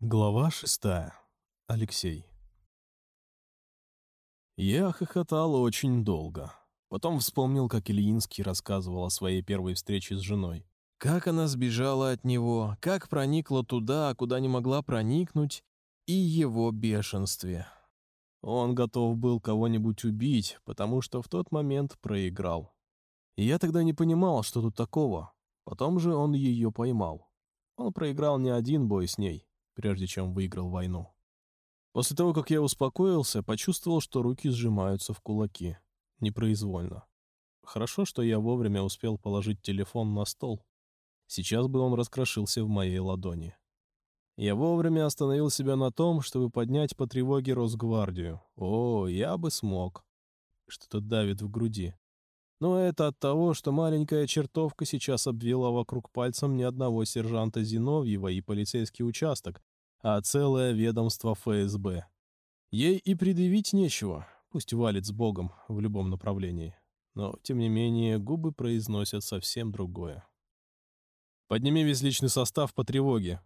Глава шестая. Алексей. Я хохотал очень долго. Потом вспомнил, как Ильинский рассказывал о своей первой встрече с женой. Как она сбежала от него, как проникла туда, куда не могла проникнуть, и его бешенстве. Он готов был кого-нибудь убить, потому что в тот момент проиграл. И я тогда не понимал, что тут такого. Потом же он ее поймал. Он проиграл не один бой с ней прежде чем выиграл войну. После того, как я успокоился, почувствовал, что руки сжимаются в кулаки. Непроизвольно. Хорошо, что я вовремя успел положить телефон на стол. Сейчас бы он раскрошился в моей ладони. Я вовремя остановил себя на том, чтобы поднять по тревоге Росгвардию. О, я бы смог. Что-то давит в груди. Но это от того, что маленькая чертовка сейчас обвела вокруг пальцем ни одного сержанта Зиновьева и полицейский участок, а целое ведомство ФСБ. Ей и предъявить нечего, пусть валит с Богом в любом направлении. Но, тем не менее, губы произносят совсем другое. Подними весь личный состав по тревоге.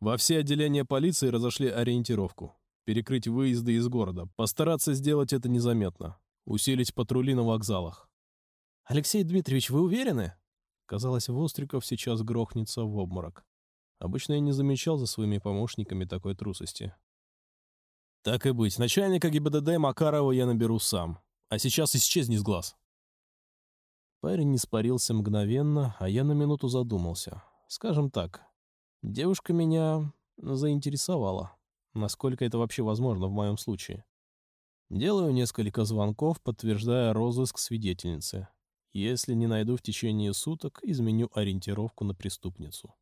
Во все отделения полиции разошли ориентировку. Перекрыть выезды из города. Постараться сделать это незаметно. Усилить патрули на вокзалах. «Алексей Дмитриевич, вы уверены?» Казалось, Востриков сейчас грохнется в обморок. Обычно я не замечал за своими помощниками такой трусости. Так и быть, начальника ГИБДД Макарова я наберу сам. А сейчас исчезни с глаз. Парень не спарился мгновенно, а я на минуту задумался. Скажем так, девушка меня заинтересовала. Насколько это вообще возможно в моем случае. Делаю несколько звонков, подтверждая розыск свидетельницы. Если не найду в течение суток, изменю ориентировку на преступницу.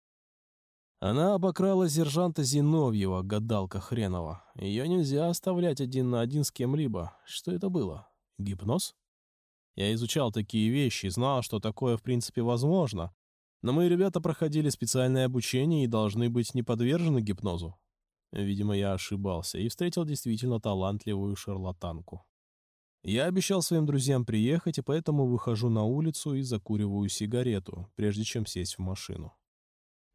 Она обокрала сержанта Зиновьева, гадалка хренова. Ее нельзя оставлять один на один с кем-либо. Что это было? Гипноз? Я изучал такие вещи, знал, что такое в принципе возможно. Но мои ребята проходили специальное обучение и должны быть не подвержены гипнозу. Видимо, я ошибался и встретил действительно талантливую шарлатанку. Я обещал своим друзьям приехать, и поэтому выхожу на улицу и закуриваю сигарету, прежде чем сесть в машину.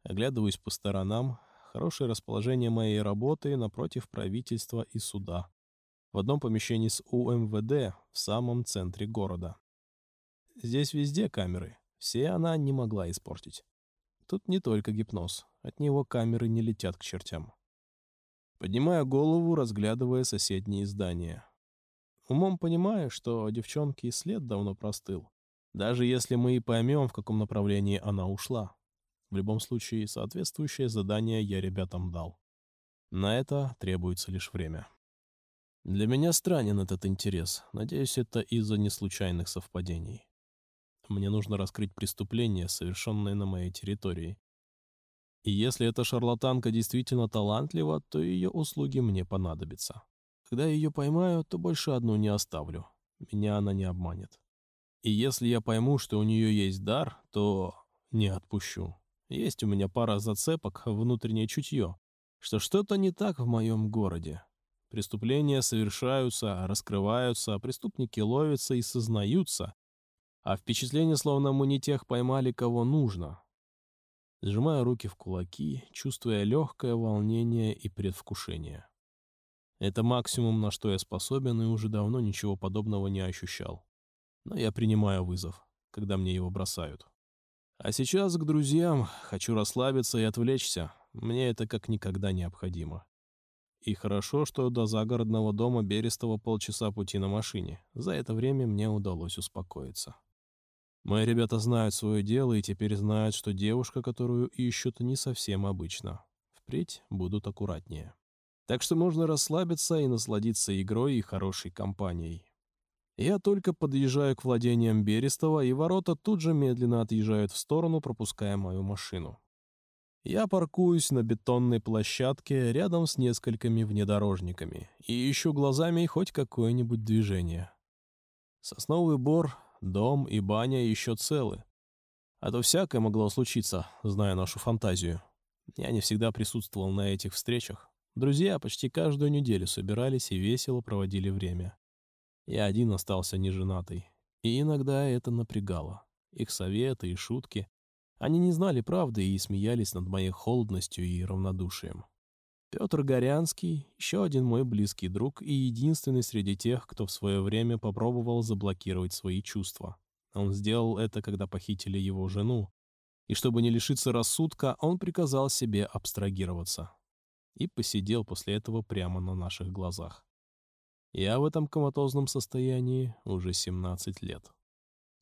Оглядываюсь по сторонам. Хорошее расположение моей работы напротив правительства и суда. В одном помещении с УМВД в самом центре города. Здесь везде камеры. Все она не могла испортить. Тут не только гипноз. От него камеры не летят к чертям. Поднимаю голову, разглядывая соседние здания. Умом понимаю, что девчонке след давно простыл. Даже если мы и поймем, в каком направлении она ушла. В любом случае, соответствующее задание я ребятам дал. На это требуется лишь время. Для меня странен этот интерес. Надеюсь, это из-за неслучайных совпадений. Мне нужно раскрыть преступление, совершенное на моей территории. И если эта шарлатанка действительно талантлива, то ее услуги мне понадобятся. Когда ее поймаю, то больше одну не оставлю. Меня она не обманет. И если я пойму, что у нее есть дар, то не отпущу. Есть у меня пара зацепок, внутреннее чутье, что что-то не так в моем городе. Преступления совершаются, раскрываются, преступники ловятся и сознаются, а впечатление, словно мы не тех поймали, кого нужно. Сжимаю руки в кулаки, чувствуя легкое волнение и предвкушение. Это максимум, на что я способен, и уже давно ничего подобного не ощущал. Но я принимаю вызов, когда мне его бросают. А сейчас к друзьям. Хочу расслабиться и отвлечься. Мне это как никогда необходимо. И хорошо, что до загородного дома Берестова полчаса пути на машине. За это время мне удалось успокоиться. Мои ребята знают свое дело и теперь знают, что девушка, которую ищут, не совсем обычна. Впредь будут аккуратнее. Так что можно расслабиться и насладиться игрой и хорошей компанией. Я только подъезжаю к владениям Берестова, и ворота тут же медленно отъезжают в сторону, пропуская мою машину. Я паркуюсь на бетонной площадке рядом с несколькими внедорожниками и ищу глазами хоть какое-нибудь движение. Сосновый бор, дом и баня еще целы. А то всякое могло случиться, зная нашу фантазию. Я не всегда присутствовал на этих встречах. Друзья почти каждую неделю собирались и весело проводили время. Я один остался неженатый. И иногда это напрягало. Их советы и шутки. Они не знали правды и смеялись над моей холодностью и равнодушием. Петр Горянский — еще один мой близкий друг и единственный среди тех, кто в свое время попробовал заблокировать свои чувства. Он сделал это, когда похитили его жену, и чтобы не лишиться рассудка, он приказал себе абстрагироваться. И посидел после этого прямо на наших глазах. Я в этом коматозном состоянии уже 17 лет.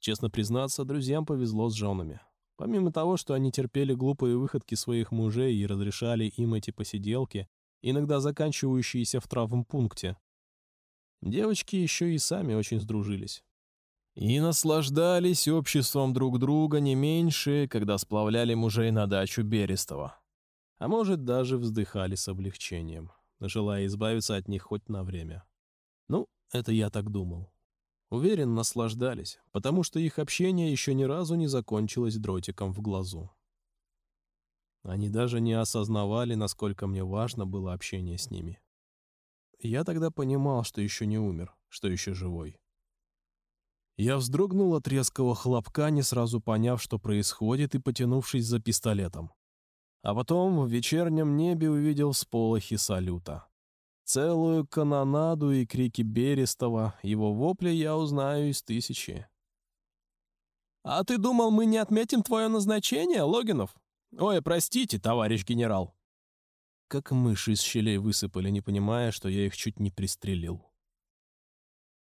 Честно признаться, друзьям повезло с женами. Помимо того, что они терпели глупые выходки своих мужей и разрешали им эти посиделки, иногда заканчивающиеся в травмпункте, девочки еще и сами очень сдружились. И наслаждались обществом друг друга не меньше, когда сплавляли мужей на дачу Берестова. А может, даже вздыхали с облегчением, желая избавиться от них хоть на время. Ну, это я так думал. Уверен, наслаждались, потому что их общение еще ни разу не закончилось дротиком в глазу. Они даже не осознавали, насколько мне важно было общение с ними. Я тогда понимал, что еще не умер, что еще живой. Я вздрогнул от резкого хлопка, не сразу поняв, что происходит, и потянувшись за пистолетом. А потом в вечернем небе увидел сполохи салюта. Целую канонаду и крики Берестова, его вопли я узнаю из тысячи. «А ты думал, мы не отметим твое назначение, Логинов? Ой, простите, товарищ генерал!» Как мыши из щелей высыпали, не понимая, что я их чуть не пристрелил.